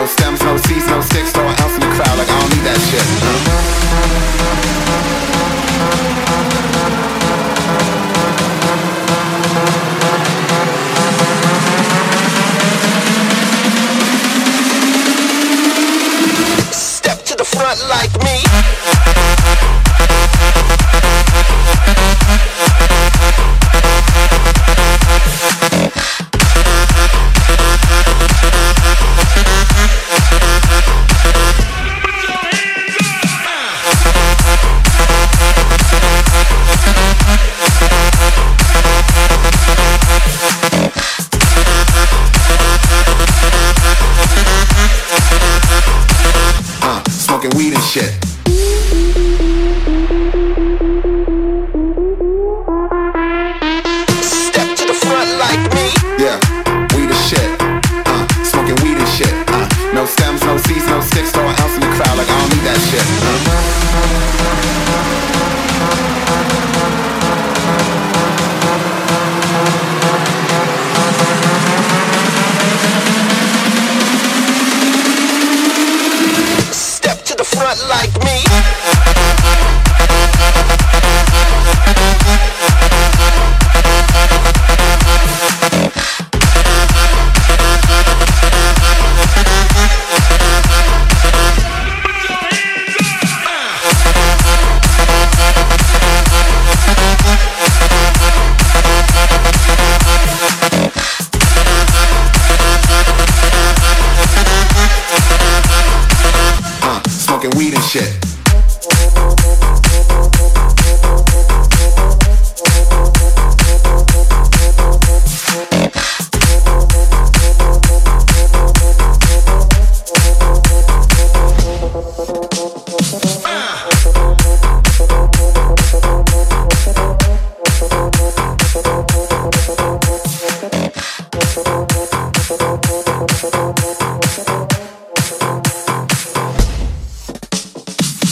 No stems, no seeds, no sticks, no else in the crowd. Like I don't need that shit. Step to the front like me. shit. Step to the front like me. Yeah, we the shit. Uh, smoking weed and shit. Uh, no stems, no seeds. not like me. smoking weed and shit.